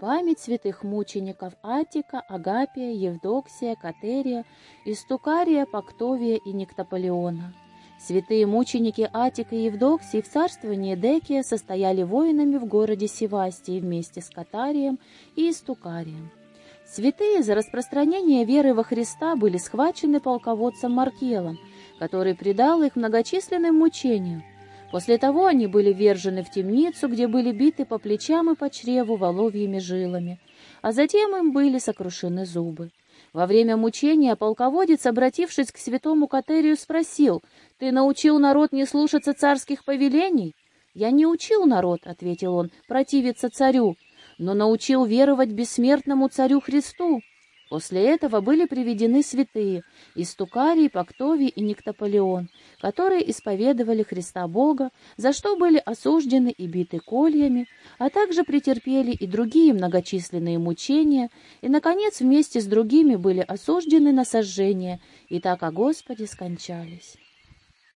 память святых мучеников Атика, Агапия, Евдоксия, Катерия, Истукария, Пактовия и Никтополеона. Святые мученики Атик и Евдоксий в царствовании Декия состояли воинами в городе Севастии вместе с Катарием и Истукарием. Святые за распространение веры во Христа были схвачены полководцем Маркелом, который предал их многочисленным мучениям. После того они были вержены в темницу, где были биты по плечам и по чреву воловьими жилами, а затем им были сокрушены зубы. Во время мучения полководец, обратившись к святому Катерию, спросил, «Ты научил народ не слушаться царских повелений?» «Я не учил народ», — ответил он, — «противиться царю, но научил веровать бессмертному царю Христу». После этого были приведены святые Истукарий, Пактовий и Никтополеон, которые исповедовали Христа Бога, за что были осуждены и биты кольями, а также претерпели и другие многочисленные мучения, и, наконец, вместе с другими были осуждены на сожжение, и так о Господе скончались.